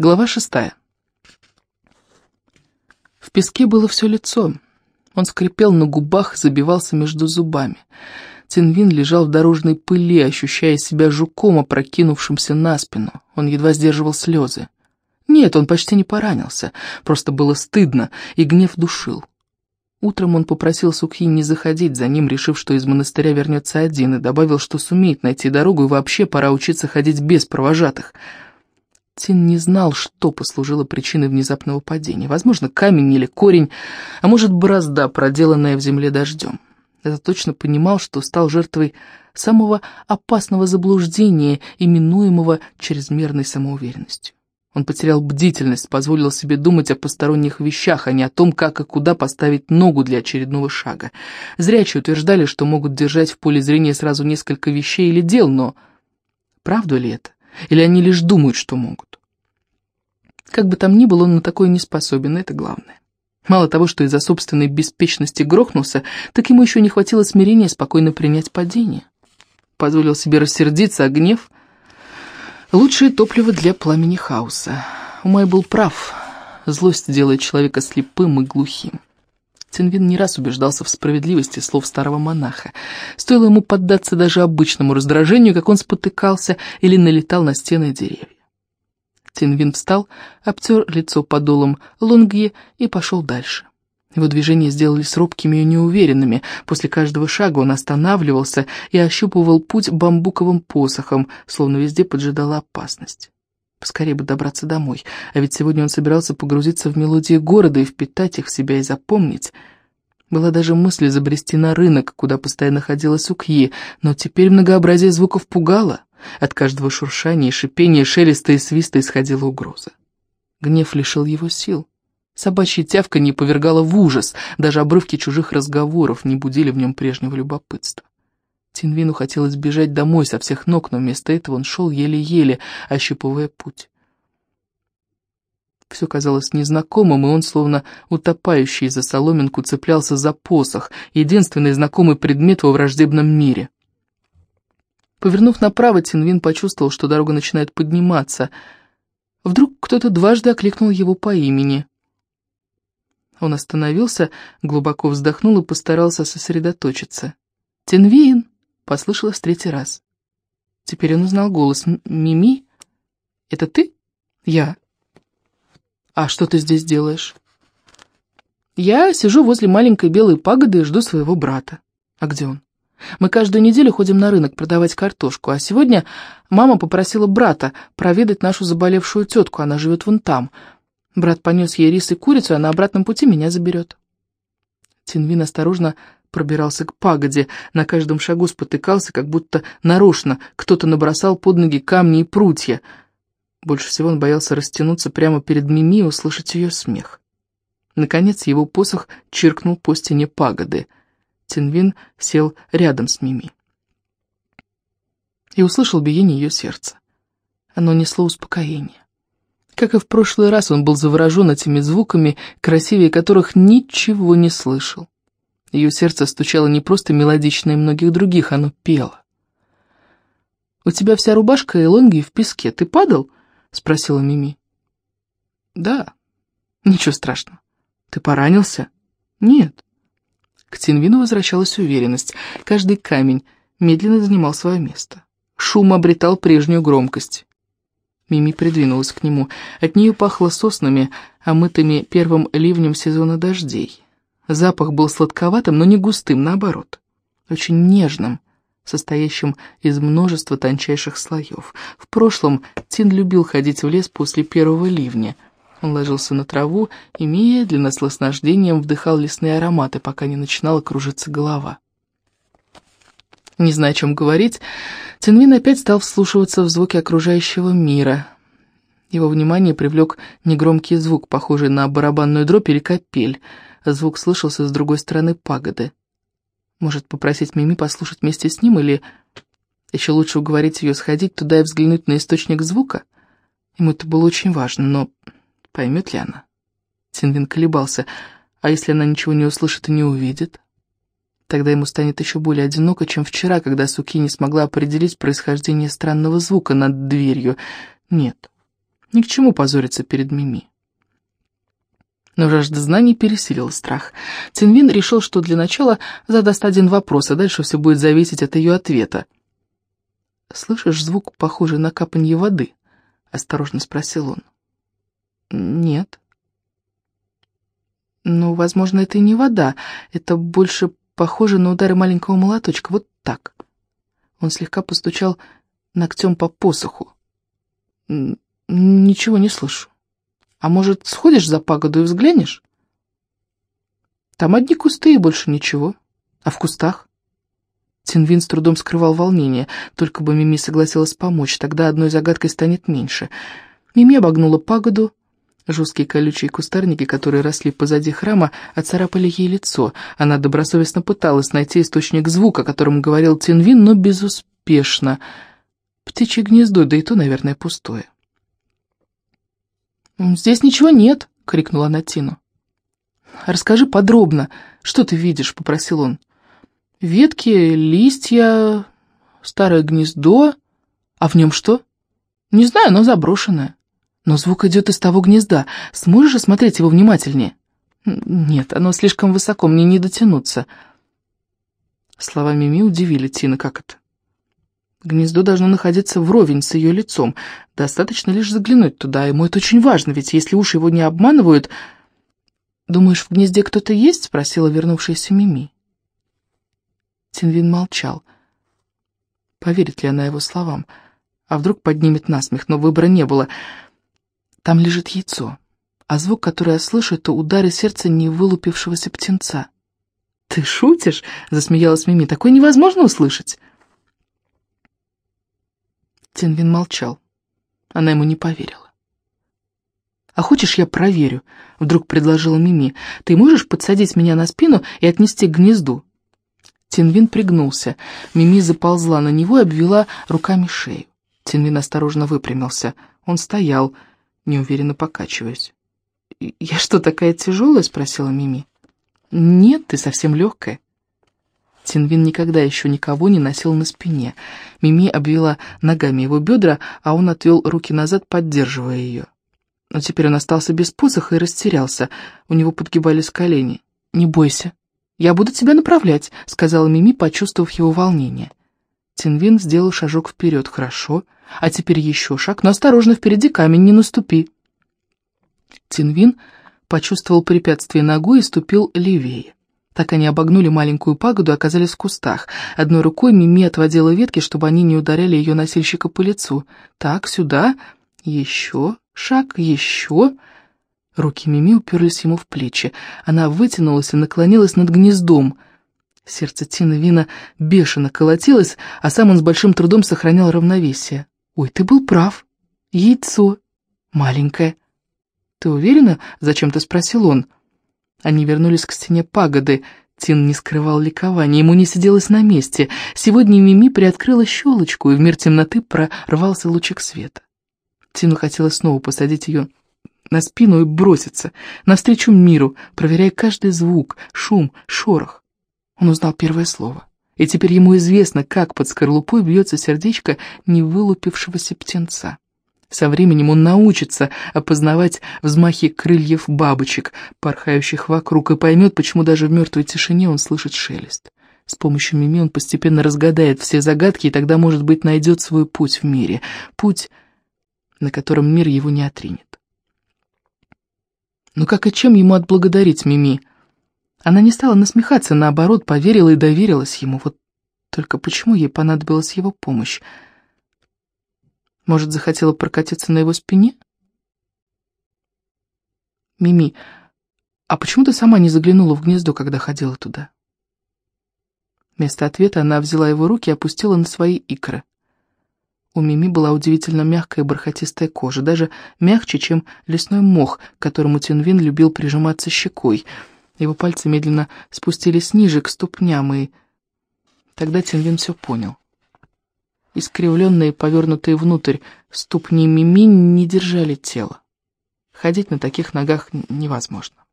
Глава шестая. В песке было все лицо. Он скрипел на губах, забивался между зубами. Тинвин лежал в дорожной пыли, ощущая себя жуком, опрокинувшимся на спину. Он едва сдерживал слезы. Нет, он почти не поранился, просто было стыдно, и гнев душил. Утром он попросил Сукхи не заходить за ним, решив, что из монастыря вернется один, и добавил, что сумеет найти дорогу, и вообще пора учиться ходить без провожатых — Тин не знал, что послужило причиной внезапного падения. Возможно, камень или корень, а может, борозда, проделанная в земле дождем. Это точно понимал, что стал жертвой самого опасного заблуждения, именуемого чрезмерной самоуверенностью. Он потерял бдительность, позволил себе думать о посторонних вещах, а не о том, как и куда поставить ногу для очередного шага. Зрячие утверждали, что могут держать в поле зрения сразу несколько вещей или дел, но правда ли это? Или они лишь думают, что могут? Как бы там ни было, он на такое не способен, это главное. Мало того, что из-за собственной беспечности грохнулся, так ему еще не хватило смирения спокойно принять падение. Позволил себе рассердиться, а гнев — лучшее топливо для пламени хаоса. Умай был прав, злость делает человека слепым и глухим. Цинвин не раз убеждался в справедливости слов старого монаха. Стоило ему поддаться даже обычному раздражению, как он спотыкался или налетал на стены и Цинвин встал, обтер лицо подолом лонгье и пошел дальше. Его движения сделались робкими и неуверенными. После каждого шага он останавливался и ощупывал путь бамбуковым посохом, словно везде поджидала опасность. Поскорее бы добраться домой, а ведь сегодня он собирался погрузиться в мелодии города и впитать их в себя и запомнить. Была даже мысль забрести на рынок, куда постоянно ходила Сукье, но теперь многообразие звуков пугало. От каждого шуршания, шипения, шелеста и свиста исходила угроза. Гнев лишил его сил. Собачья тявка не повергала в ужас, даже обрывки чужих разговоров не будили в нем прежнего любопытства. Тинвину хотелось бежать домой со всех ног, но вместо этого он шел еле-еле, ощупывая путь. Все казалось незнакомым, и он, словно утопающий за соломинку, цеплялся за посох, единственный знакомый предмет во враждебном мире. Повернув направо, Тинвин почувствовал, что дорога начинает подниматься. Вдруг кто-то дважды окликнул его по имени. Он остановился, глубоко вздохнул и постарался сосредоточиться. «Тинвин!» Послышалось третий раз. Теперь он узнал голос. «Мими? Это ты?» «Я». «А что ты здесь делаешь?» «Я сижу возле маленькой белой пагоды и жду своего брата». «А где он?» «Мы каждую неделю ходим на рынок продавать картошку, а сегодня мама попросила брата проведать нашу заболевшую тетку, она живет вон там. Брат понес ей рис и курицу, а на обратном пути меня заберет». Тинвин осторожно пробирался к пагоде, на каждом шагу спотыкался, как будто нарочно кто-то набросал под ноги камни и прутья. Больше всего он боялся растянуться прямо перед Мими и услышать ее смех. Наконец его посох чиркнул по стене пагоды. Тинвин сел рядом с Мими. И услышал биение ее сердца. Оно несло успокоение. Как и в прошлый раз, он был заворожен этими звуками, красивее которых ничего не слышал. Ее сердце стучало не просто мелодично и многих других, оно пело. «У тебя вся рубашка и лонги в песке. Ты падал?» — спросила Мими. «Да. Ничего страшного. Ты поранился?» «Нет». К Тинвину возвращалась уверенность. Каждый камень медленно занимал свое место. Шум обретал прежнюю громкость. Мими придвинулась к нему. От нее пахло соснами, омытыми первым ливнем сезона дождей. Запах был сладковатым, но не густым, наоборот. Очень нежным, состоящим из множества тончайших слоев. В прошлом Тин любил ходить в лес после первого ливня. Он ложился на траву и медленно, с наслаждением вдыхал лесные ароматы, пока не начинала кружиться голова. Не зная, о чем говорить, Тинвин опять стал вслушиваться в звуки окружающего мира. Его внимание привлек негромкий звук, похожий на барабанную дробь или капель — Звук слышался с другой стороны пагоды. Может, попросить Мими послушать вместе с ним, или еще лучше уговорить ее сходить туда и взглянуть на источник звука? Ему это было очень важно, но поймет ли она? Тинвин колебался. А если она ничего не услышит и не увидит? Тогда ему станет еще более одиноко, чем вчера, когда Суки не смогла определить происхождение странного звука над дверью. Нет, Ни к чему позориться перед Мими. Но жажда знаний пересилила страх. Цинвин решил, что для начала задаст один вопрос, а дальше все будет зависеть от ее ответа. «Слышишь звук, похожий на капанье воды?» — осторожно спросил он. «Нет». «Ну, возможно, это и не вода. Это больше похоже на удары маленького молоточка. Вот так». Он слегка постучал ногтем по посоху. «Ничего не слышу». А может, сходишь за пагоду и взглянешь? Там одни кусты и больше ничего. А в кустах? Тинвин с трудом скрывал волнение, только бы Мими согласилась помочь, тогда одной загадкой станет меньше. Мими обогнула пагоду. Жесткие колючие кустарники, которые росли позади храма, оцарапали ей лицо. Она добросовестно пыталась найти источник звука, о котором говорил Тинвин, но безуспешно. Птичье гнездо, да и то, наверное, пустое. «Здесь ничего нет», — крикнула она Тину. «Расскажи подробно, что ты видишь», — попросил он. «Ветки, листья, старое гнездо. А в нем что?» «Не знаю, но заброшенное. Но звук идет из того гнезда. Сможешь осмотреть его внимательнее?» «Нет, оно слишком высоко, мне не дотянуться». Слова Мими удивили Тина, как это? Гнездо должно находиться вровень с ее лицом. Достаточно лишь заглянуть туда, ему это очень важно, ведь если уши его не обманывают... «Думаешь, в гнезде кто-то есть?» — спросила вернувшаяся Мими. Тинвин молчал. Поверит ли она его словам? А вдруг поднимет насмех, но выбора не было. Там лежит яйцо, а звук, который я слышу, это удары сердца невылупившегося птенца. «Ты шутишь?» — засмеялась Мими. «Такое невозможно услышать!» Тинвин молчал. Она ему не поверила. «А хочешь, я проверю?» — вдруг предложила Мими. «Ты можешь подсадить меня на спину и отнести к гнезду?» Тинвин пригнулся. Мими заползла на него и обвела руками шею. Тинвин осторожно выпрямился. Он стоял, неуверенно покачиваясь. «Я что, такая тяжелая?» — спросила Мими. «Нет, ты совсем легкая». Тинвин никогда еще никого не носил на спине. Мими обвела ногами его бедра, а он отвел руки назад, поддерживая ее. Но теперь он остался без посоха и растерялся. У него подгибались колени. «Не бойся, я буду тебя направлять», — сказала Мими, почувствовав его волнение. Тинвин сделал шажок вперед. «Хорошо. А теперь еще шаг, но осторожно, впереди камень, не наступи». Тинвин почувствовал препятствие ногой и ступил левее. Так они обогнули маленькую пагоду и оказались в кустах. Одной рукой Мими отводила ветки, чтобы они не ударяли ее носильщика по лицу. Так, сюда, еще, шаг, еще... Руки Мими уперлись ему в плечи. Она вытянулась и наклонилась над гнездом. Сердце Тина Вина бешено колотилось, а сам он с большим трудом сохранял равновесие. «Ой, ты был прав. Яйцо. Маленькое». «Ты уверена?» — зачем-то спросил он. Они вернулись к стене пагоды. Тин не скрывал ликования, ему не сиделось на месте. Сегодня Мими приоткрыла щелочку, и в мир темноты прорвался лучик света. Тину хотелось снова посадить ее на спину и броситься, навстречу миру, проверяя каждый звук, шум, шорох. Он узнал первое слово, и теперь ему известно, как под скорлупой бьется сердечко невылупившегося птенца. Со временем он научится опознавать взмахи крыльев бабочек, порхающих вокруг, и поймет, почему даже в мертвой тишине он слышит шелест. С помощью Мими он постепенно разгадает все загадки и тогда, может быть, найдет свой путь в мире. Путь, на котором мир его не отринет. Но как и чем ему отблагодарить Мими? Она не стала насмехаться, наоборот, поверила и доверилась ему. Вот только почему ей понадобилась его помощь? Может, захотела прокатиться на его спине? Мими, а почему ты сама не заглянула в гнездо, когда ходила туда? Вместо ответа она взяла его руки и опустила на свои икры. У Мими была удивительно мягкая бархатистая кожа, даже мягче, чем лесной мох, к которому Тинвин любил прижиматься щекой. Его пальцы медленно спустились ниже, к ступням, и тогда Тинвин все понял. Искривленные, повернутые внутрь, ступни Мими не держали тело. Ходить на таких ногах невозможно.